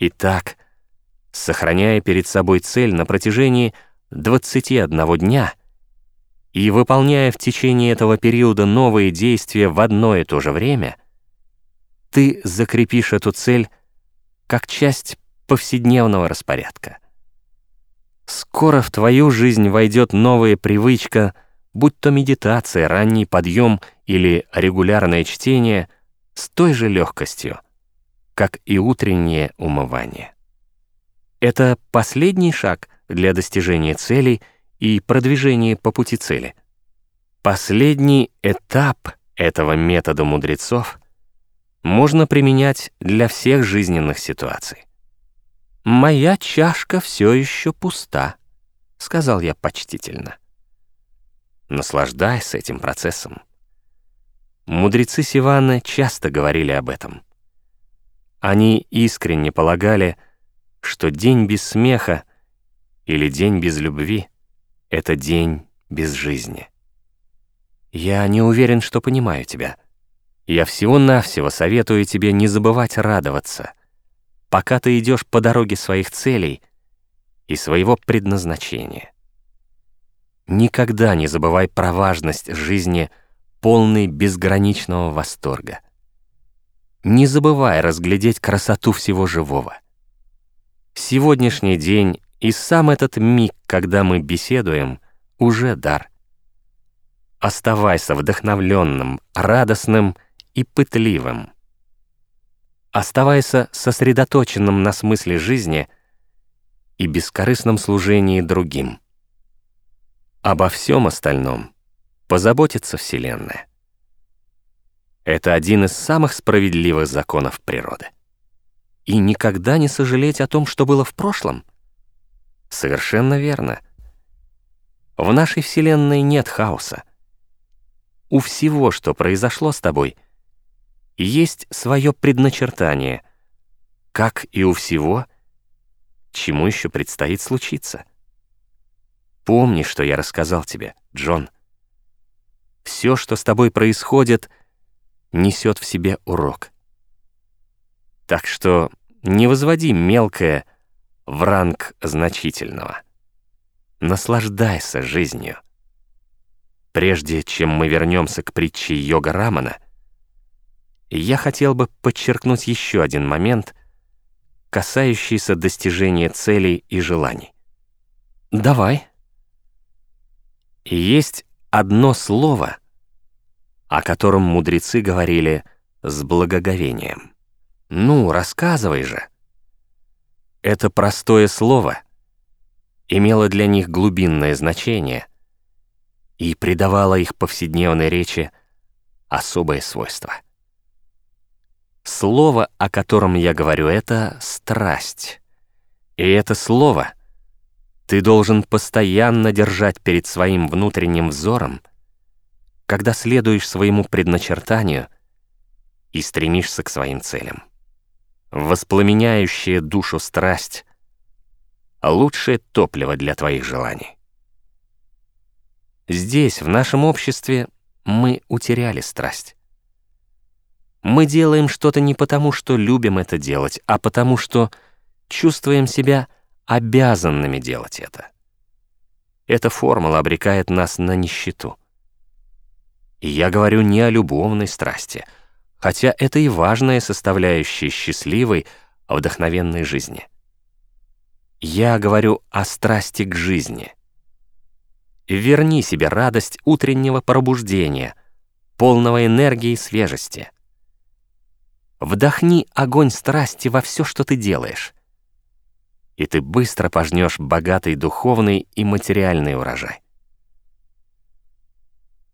Итак, сохраняя перед собой цель на протяжении 21 дня и выполняя в течение этого периода новые действия в одно и то же время, ты закрепишь эту цель как часть повседневного распорядка. Скоро в твою жизнь войдет новая привычка, будь то медитация, ранний подъем или регулярное чтение, с той же легкостью, как и утреннее умывание. Это последний шаг для достижения целей и продвижения по пути цели. Последний этап этого метода мудрецов можно применять для всех жизненных ситуаций. «Моя чашка все еще пуста», — сказал я почтительно. Наслаждайся этим процессом. Мудрецы Сивана часто говорили об этом. Они искренне полагали, что день без смеха или день без любви — это день без жизни. Я не уверен, что понимаю тебя. Я всего-навсего советую тебе не забывать радоваться — пока ты идешь по дороге своих целей и своего предназначения. Никогда не забывай про важность жизни, полной безграничного восторга. Не забывай разглядеть красоту всего живого. Сегодняшний день и сам этот миг, когда мы беседуем, уже дар. Оставайся вдохновленным, радостным и пытливым оставайся сосредоточенным на смысле жизни и бескорыстном служении другим. Обо всем остальном позаботится Вселенная. Это один из самых справедливых законов природы. И никогда не сожалеть о том, что было в прошлом. Совершенно верно. В нашей Вселенной нет хаоса. У всего, что произошло с тобой — есть свое предначертание, как и у всего, чему еще предстоит случиться. Помни, что я рассказал тебе, Джон. Все, что с тобой происходит, несет в себе урок. Так что не возводи мелкое в ранг значительного. Наслаждайся жизнью. Прежде чем мы вернемся к притче Йога Рамана — я хотел бы подчеркнуть еще один момент, касающийся достижения целей и желаний. Давай. Есть одно слово, о котором мудрецы говорили с благоговением. Ну, рассказывай же. Это простое слово имело для них глубинное значение и придавало их повседневной речи особое свойство — Слово, о котором я говорю, это страсть. И это слово ты должен постоянно держать перед своим внутренним взором, когда следуешь своему предначертанию и стремишься к своим целям. Воспламеняющая душу страсть — лучшее топливо для твоих желаний. Здесь, в нашем обществе, мы утеряли страсть. Мы делаем что-то не потому, что любим это делать, а потому что чувствуем себя обязанными делать это. Эта формула обрекает нас на нищету. И я говорю не о любовной страсти, хотя это и важная составляющая счастливой, вдохновенной жизни. Я говорю о страсти к жизни. Верни себе радость утреннего пробуждения, полного энергии и свежести — Вдохни огонь страсти во все, что ты делаешь. И ты быстро пожнешь богатый духовный и материальный урожай.